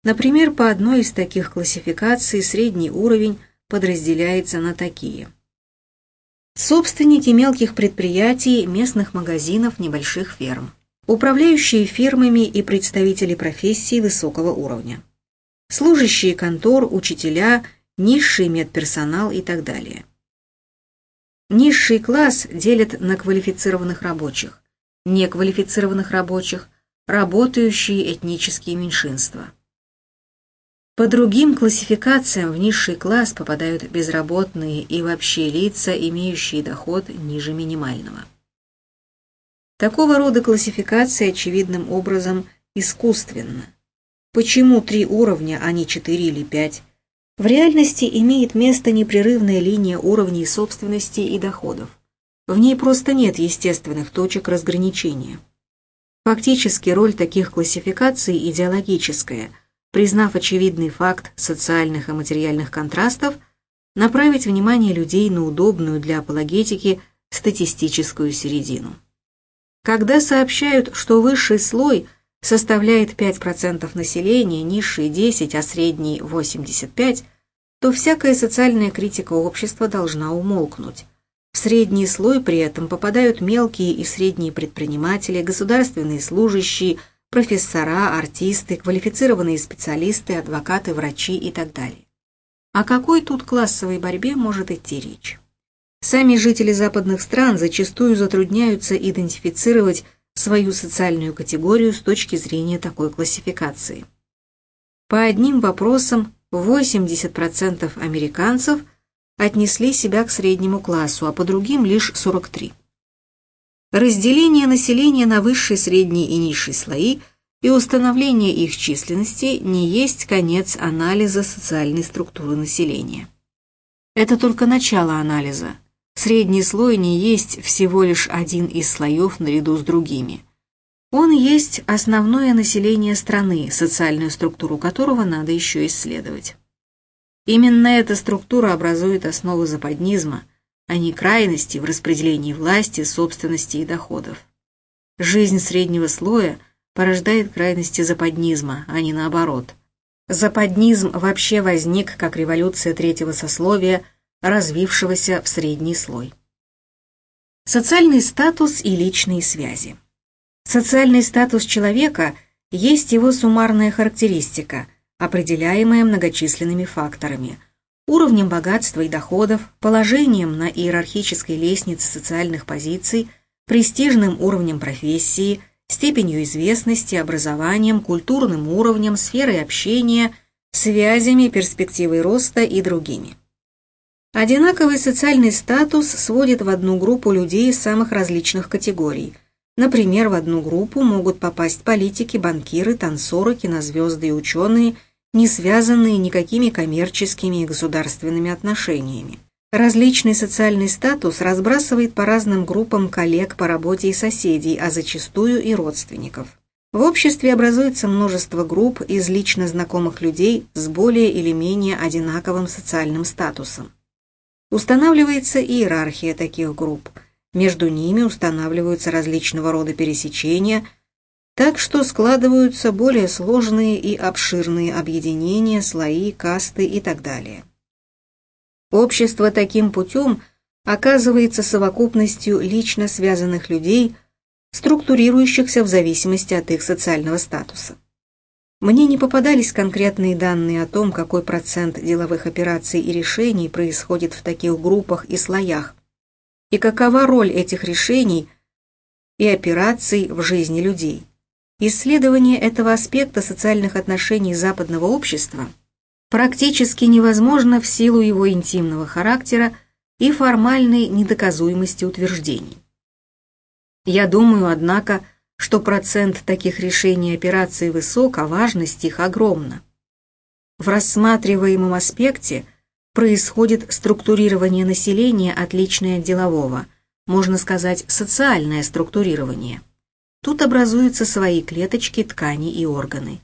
Например, по одной из таких классификаций средний уровень подразделяется на такие. Собственники мелких предприятий, местных магазинов, небольших ферм. Управляющие фирмами и представители профессий высокого уровня. Служащие контор, учителя, низший медперсонал и так далее. Низший класс делят на квалифицированных рабочих, неквалифицированных рабочих, работающие этнические меньшинства. По другим классификациям в низший класс попадают безработные и вообще лица, имеющие доход ниже минимального. Такого рода классификация очевидным образом искусственна. Почему три уровня, а не четыре или пять? В реальности имеет место непрерывная линия уровней собственности и доходов. В ней просто нет естественных точек разграничения. Фактически роль таких классификаций идеологическая – признав очевидный факт социальных и материальных контрастов, направить внимание людей на удобную для апологетики статистическую середину. Когда сообщают, что высший слой составляет 5% населения, низший 10, а средний 85, то всякая социальная критика общества должна умолкнуть. В средний слой при этом попадают мелкие и средние предприниматели, государственные служащие, профессора, артисты, квалифицированные специалисты, адвокаты, врачи и так далее. О какой тут классовой борьбе может идти речь? Сами жители западных стран зачастую затрудняются идентифицировать свою социальную категорию с точки зрения такой классификации. По одним вопросам 80% американцев отнесли себя к среднему классу, а по другим лишь 43%. Разделение населения на высшие, средние и низшие слои и установление их численности не есть конец анализа социальной структуры населения. Это только начало анализа. Средний слой не есть всего лишь один из слоев наряду с другими. Он есть основное население страны, социальную структуру которого надо еще исследовать. Именно эта структура образует основу западнизма – а не крайности в распределении власти, собственности и доходов. Жизнь среднего слоя порождает крайности западнизма, а не наоборот. Западнизм вообще возник как революция третьего сословия, развившегося в средний слой. Социальный статус и личные связи. Социальный статус человека есть его суммарная характеристика, определяемая многочисленными факторами – уровнем богатства и доходов, положением на иерархической лестнице социальных позиций, престижным уровнем профессии, степенью известности, образованием, культурным уровнем, сферой общения, связями, перспективой роста и другими. Одинаковый социальный статус сводит в одну группу людей из самых различных категорий. Например, в одну группу могут попасть политики, банкиры, танцоры, кинозвезды и ученые – не связанные никакими коммерческими и государственными отношениями. Различный социальный статус разбрасывает по разным группам коллег по работе и соседей, а зачастую и родственников. В обществе образуется множество групп из лично знакомых людей с более или менее одинаковым социальным статусом. Устанавливается иерархия таких групп. Между ними устанавливаются различного рода пересечения, так что складываются более сложные и обширные объединения, слои, касты и так далее. Общество таким путем оказывается совокупностью лично связанных людей, структурирующихся в зависимости от их социального статуса. Мне не попадались конкретные данные о том, какой процент деловых операций и решений происходит в таких группах и слоях, и какова роль этих решений и операций в жизни людей. Исследование этого аспекта социальных отношений западного общества практически невозможно в силу его интимного характера и формальной недоказуемости утверждений. Я думаю, однако, что процент таких решений операций высок, а важность их огромна. В рассматриваемом аспекте происходит структурирование населения, отличное от делового, можно сказать, социальное структурирование. Тут образуются свои клеточки, ткани и органы.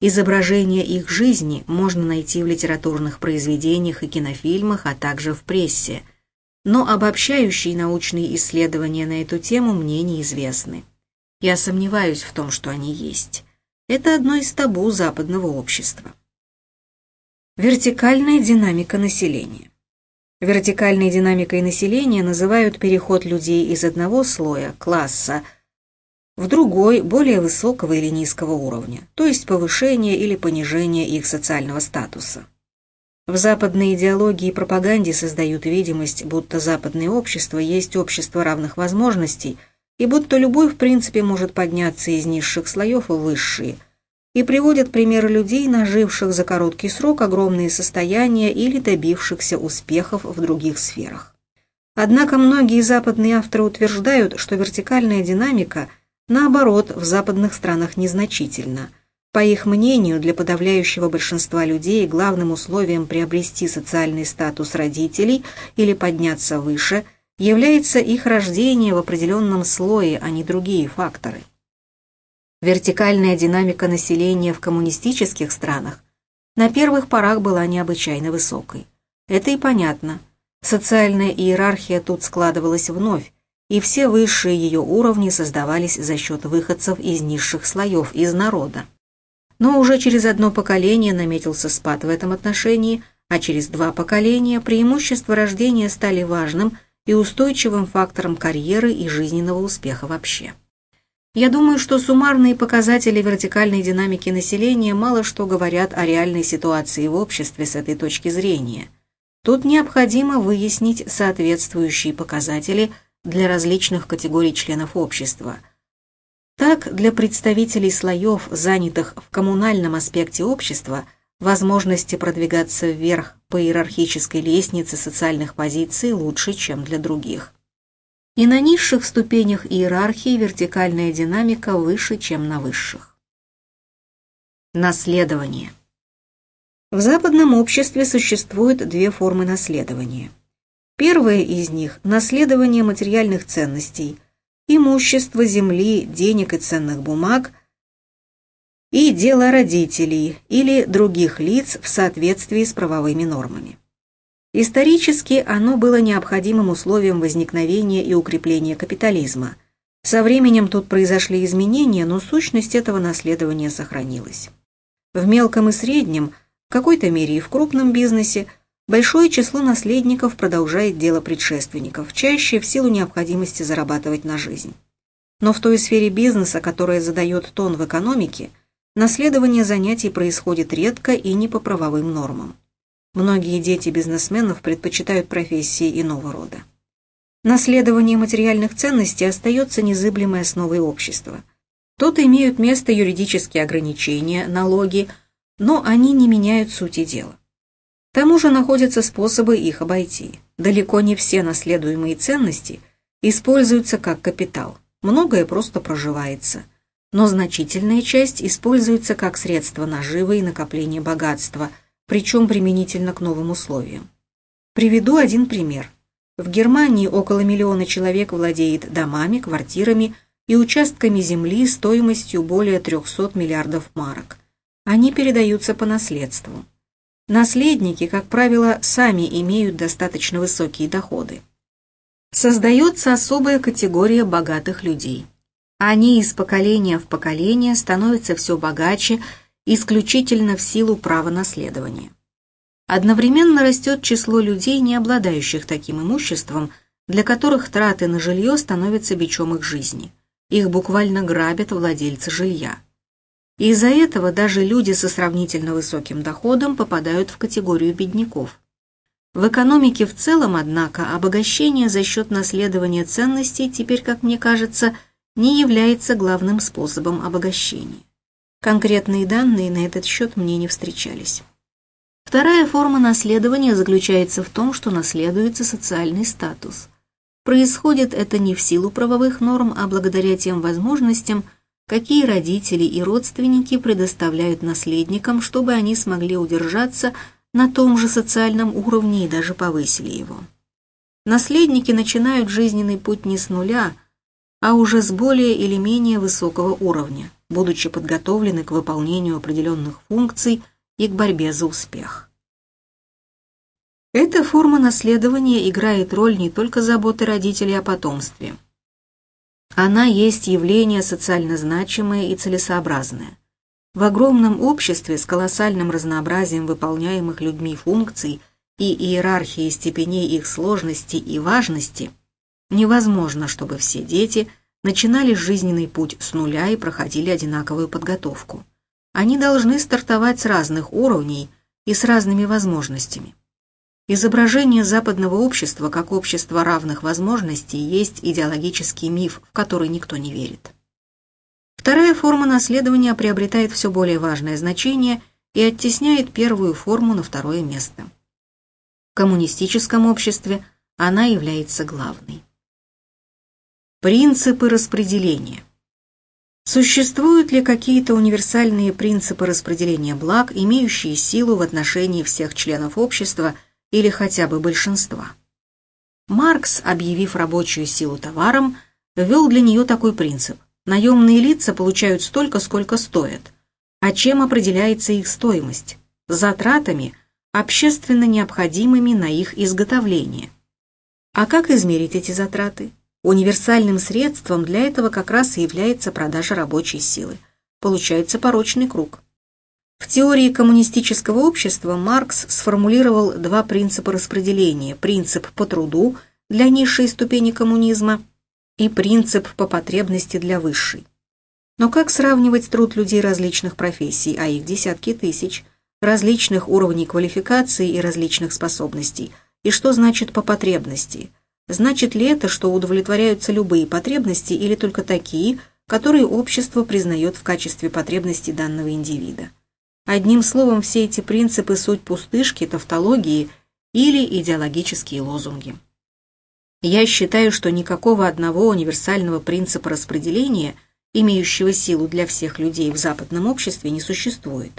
Изображение их жизни можно найти в литературных произведениях и кинофильмах, а также в прессе, но обобщающие научные исследования на эту тему мне неизвестны. Я сомневаюсь в том, что они есть. Это одно из табу западного общества. Вертикальная динамика населения. Вертикальной динамикой населения называют переход людей из одного слоя, класса, в другой, более высокого или низкого уровня, то есть повышение или понижение их социального статуса. В западной идеологии и пропаганде создают видимость, будто западное общество есть общество равных возможностей – и будто любой в принципе может подняться из низших слоев в высшие, и приводят примеры людей, наживших за короткий срок огромные состояния или добившихся успехов в других сферах. Однако многие западные авторы утверждают, что вертикальная динамика, наоборот, в западных странах незначительна. По их мнению, для подавляющего большинства людей главным условием приобрести социальный статус родителей или подняться выше – является их рождение в определенном слое, а не другие факторы. Вертикальная динамика населения в коммунистических странах на первых порах была необычайно высокой. Это и понятно. Социальная иерархия тут складывалась вновь, и все высшие ее уровни создавались за счет выходцев из низших слоев, из народа. Но уже через одно поколение наметился спад в этом отношении, а через два поколения преимущества рождения стали важным и устойчивым фактором карьеры и жизненного успеха вообще. Я думаю, что суммарные показатели вертикальной динамики населения мало что говорят о реальной ситуации в обществе с этой точки зрения. Тут необходимо выяснить соответствующие показатели для различных категорий членов общества. Так, для представителей слоев, занятых в коммунальном аспекте общества – возможности продвигаться вверх по иерархической лестнице социальных позиций лучше, чем для других. И на низших ступенях иерархии вертикальная динамика выше, чем на высших. Наследование. В западном обществе существуют две формы наследования. Первая из них – наследование материальных ценностей, имущества, земли, денег и ценных бумаг – и дело родителей или других лиц в соответствии с правовыми нормами. Исторически оно было необходимым условием возникновения и укрепления капитализма. Со временем тут произошли изменения, но сущность этого наследования сохранилась. В мелком и среднем, в какой-то мере и в крупном бизнесе, большое число наследников продолжает дело предшественников, чаще в силу необходимости зарабатывать на жизнь. Но в той сфере бизнеса, которая задает тон в экономике – Наследование занятий происходит редко и не по правовым нормам. Многие дети бизнесменов предпочитают профессии иного рода. Наследование материальных ценностей остается незыблемой основой общества. Тут имеют место юридические ограничения, налоги, но они не меняют сути дела. Тому же находятся способы их обойти. Далеко не все наследуемые ценности используются как капитал. Многое просто проживается – но значительная часть используется как средство наживы и накопления богатства, причем применительно к новым условиям. Приведу один пример. В Германии около миллиона человек владеет домами, квартирами и участками земли стоимостью более 300 миллиардов марок. Они передаются по наследству. Наследники, как правило, сами имеют достаточно высокие доходы. Создается особая категория богатых людей. Они из поколения в поколение становятся все богаче исключительно в силу права наследования. Одновременно растет число людей, не обладающих таким имуществом, для которых траты на жилье становятся бичом их жизни. Их буквально грабят владельцы жилья. Из-за этого даже люди со сравнительно высоким доходом попадают в категорию бедняков. В экономике в целом, однако, обогащение за счет наследования ценностей теперь, как мне кажется, не является главным способом обогащения. Конкретные данные на этот счет мне не встречались. Вторая форма наследования заключается в том, что наследуется социальный статус. Происходит это не в силу правовых норм, а благодаря тем возможностям, какие родители и родственники предоставляют наследникам, чтобы они смогли удержаться на том же социальном уровне и даже повысили его. Наследники начинают жизненный путь не с нуля, а уже с более или менее высокого уровня, будучи подготовлены к выполнению определенных функций – и к борьбе за успех. Эта форма наследования играет роль не только заботы родителей о потомстве. Она есть явление социально значимое и целесообразное. В огромном обществе с колоссальным разнообразием выполняемых людьми функций и иерархией степеней их сложности и важности невозможно, чтобы все дети начинали жизненный путь с нуля и проходили одинаковую подготовку они должны стартовать с разных уровней и с разными возможностями. Изображение западного общества как общества равных возможностей есть идеологический миф, в который никто не верит. Вторая форма наследования приобретает все более важное значение и оттесняет первую форму на второе место. В коммунистическом обществе она является главной. Принципы распределения. Существуют ли какие-то универсальные принципы распределения благ, имеющие силу в отношении всех членов общества или хотя бы большинства? Маркс, объявив рабочую силу товаром, ввел для нее такой принцип. Наемные лица получают столько, сколько стоят. А чем определяется их стоимость? Затратами, общественно необходимыми на их изготовление. А как измерить эти затраты? Универсальным средством для этого как раз и является продажа рабочей силы. Получается порочный круг. В теории коммунистического общества Маркс сформулировал два принципа распределения. Принцип по труду для низшей ступени коммунизма и принцип по потребности для высшей. Но как сравнивать труд людей различных профессий, а их десятки тысяч, различных уровней квалификации и различных способностей, и что значит по потребности – Значит ли это, что удовлетворяются любые потребности или только такие, которые общество признает в качестве потребностей данного индивида? Одним словом, все эти принципы – суть пустышки, тавтологии или идеологические лозунги. Я считаю, что никакого одного универсального принципа распределения, имеющего силу для всех людей в западном обществе, не существует.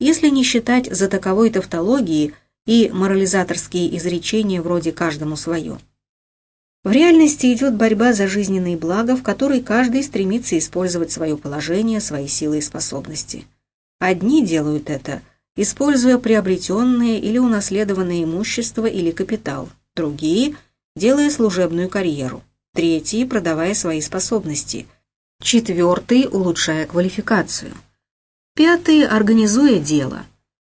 Если не считать за таковой тавтологии и морализаторские изречения вроде «каждому свое». В реальности идет борьба за жизненные блага, в которой каждый стремится использовать свое положение, свои силы и способности. Одни делают это, используя приобретенное или унаследованное имущество или капитал, другие – делая служебную карьеру, третьи – продавая свои способности, четвертые – улучшая квалификацию, пятые – организуя дело,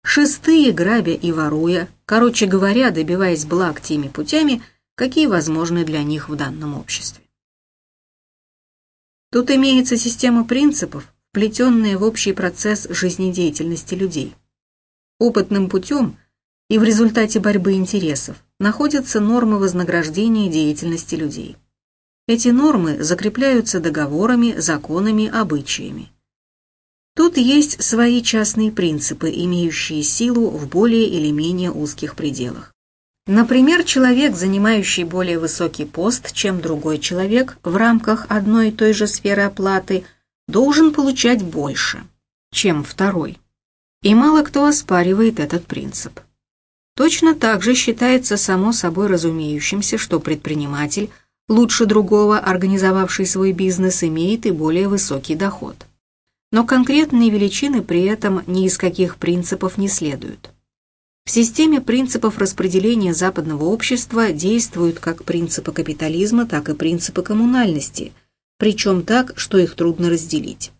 шестые – грабя и воруя, короче говоря, добиваясь благ теми путями – какие возможны для них в данном обществе. Тут имеется система принципов, вплетенная в общий процесс жизнедеятельности людей. Опытным путем и в результате борьбы интересов находятся нормы вознаграждения деятельности людей. Эти нормы закрепляются договорами, законами, обычаями. Тут есть свои частные принципы, имеющие силу в более или менее узких пределах. Например, человек, занимающий более высокий пост, чем другой человек в рамках одной и той же сферы оплаты, должен получать больше, чем второй. И мало кто оспаривает этот принцип. Точно так же считается само собой разумеющимся, что предприниматель, лучше другого организовавший свой бизнес, имеет и более высокий доход. Но конкретные величины при этом ни из каких принципов не следуют. В системе принципов распределения западного общества действуют как принципы капитализма, так и принципы коммунальности, причем так, что их трудно разделить.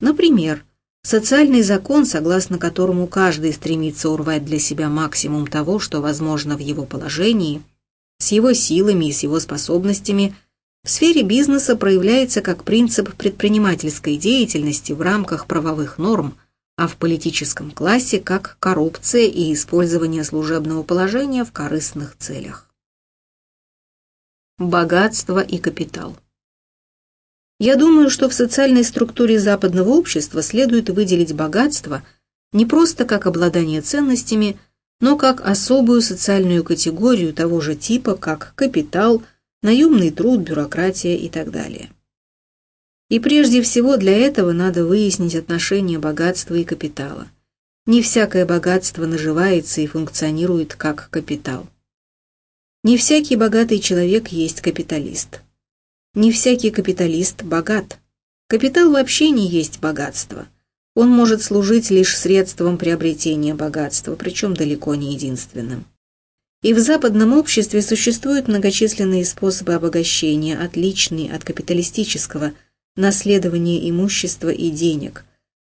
Например, социальный закон, согласно которому каждый стремится урвать для себя максимум того, что возможно в его положении, с его силами и с его способностями, в сфере бизнеса проявляется как принцип предпринимательской деятельности в рамках правовых норм, а в политическом классе как коррупция и использование служебного положения в корыстных целях. Богатство и капитал. Я думаю, что в социальной структуре западного общества следует выделить богатство не просто как обладание ценностями, но как особую социальную категорию того же типа, как капитал, наемный труд, бюрократия и так далее. И прежде всего для этого надо выяснить отношение богатства и капитала. Не всякое богатство наживается и функционирует как капитал. Не всякий богатый человек есть капиталист. Не всякий капиталист богат. Капитал вообще не есть богатство. Он может служить лишь средством приобретения богатства, причем далеко не единственным. И в западном обществе существуют многочисленные способы обогащения, отличные от капиталистического – наследование имущества и денег,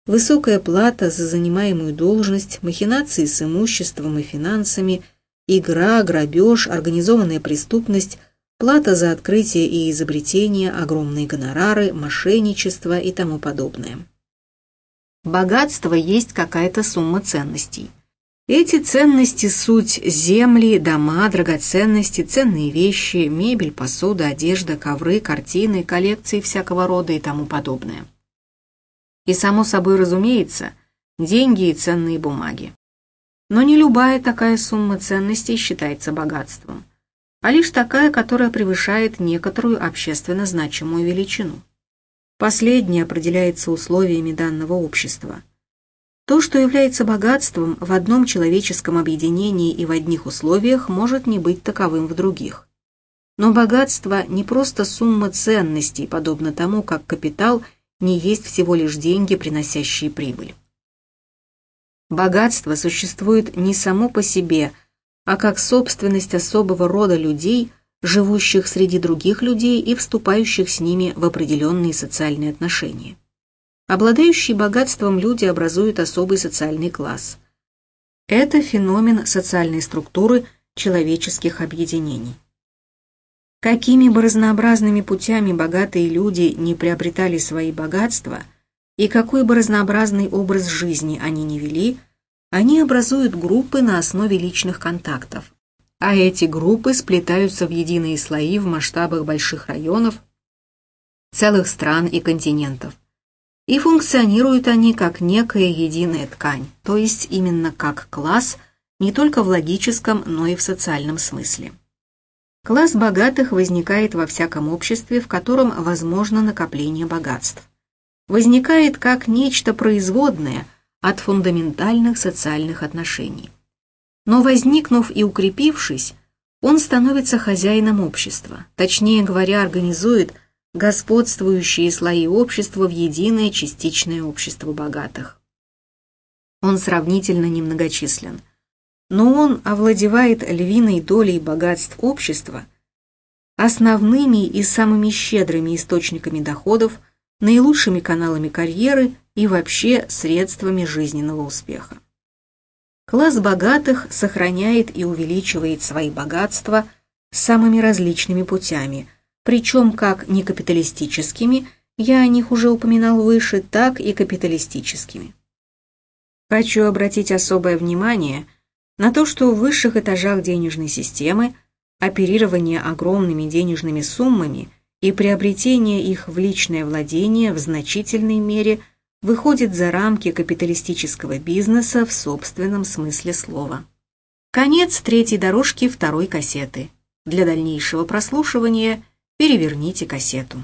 высокая плата за занимаемую должность, махинации с имуществом и финансами, игра, грабеж, организованная преступность, плата за открытие и изобретение, огромные гонорары, мошенничество и тому подобное. Богатство есть какая-то сумма ценностей – эти ценности – суть земли, дома, драгоценности, ценные вещи, мебель, посуда, одежда, ковры, картины, коллекции всякого рода и тому подобное. И само собой разумеется, деньги и ценные бумаги. Но не любая такая сумма ценностей считается богатством, а лишь такая, которая превышает некоторую общественно значимую величину. Последнее определяется условиями данного общества – то, что является богатством в одном человеческом объединении и в одних условиях, может не быть таковым в других. Но богатство не просто сумма ценностей, подобно тому, как капитал не есть всего лишь деньги, приносящие прибыль. Богатство существует не само по себе, а как собственность особого рода людей, живущих среди других людей и вступающих с ними в определенные социальные отношения. Обладающие богатством люди образуют особый социальный класс. Это феномен социальной структуры человеческих объединений. Какими бы разнообразными путями богатые люди не приобретали свои богатства, и какой бы разнообразный образ жизни они не вели, они образуют группы на основе личных контактов. А эти группы сплетаются в единые слои в масштабах больших районов, целых стран и континентов и функционируют они как некая единая ткань, то есть именно как класс не только в логическом, но и в социальном смысле. Класс богатых возникает во всяком обществе, в котором возможно накопление богатств. Возникает как нечто производное от фундаментальных социальных отношений. Но возникнув и укрепившись, он становится хозяином общества, точнее говоря, организует – господствующие слои общества в единое частичное общество богатых. Он сравнительно немногочислен, но он овладевает львиной долей богатств общества, основными и самыми щедрыми источниками доходов, наилучшими каналами карьеры и вообще средствами жизненного успеха. Класс богатых сохраняет и увеличивает свои богатства самыми различными путями – причем как некапиталистическими, я о них уже упоминал выше, так и капиталистическими. Хочу обратить особое внимание на то, что в высших этажах денежной системы оперирование огромными денежными суммами и приобретение их в личное владение в значительной мере выходит за рамки капиталистического бизнеса в собственном смысле слова. Конец третьей дорожки второй кассеты. Для дальнейшего прослушивания – переверните кассету.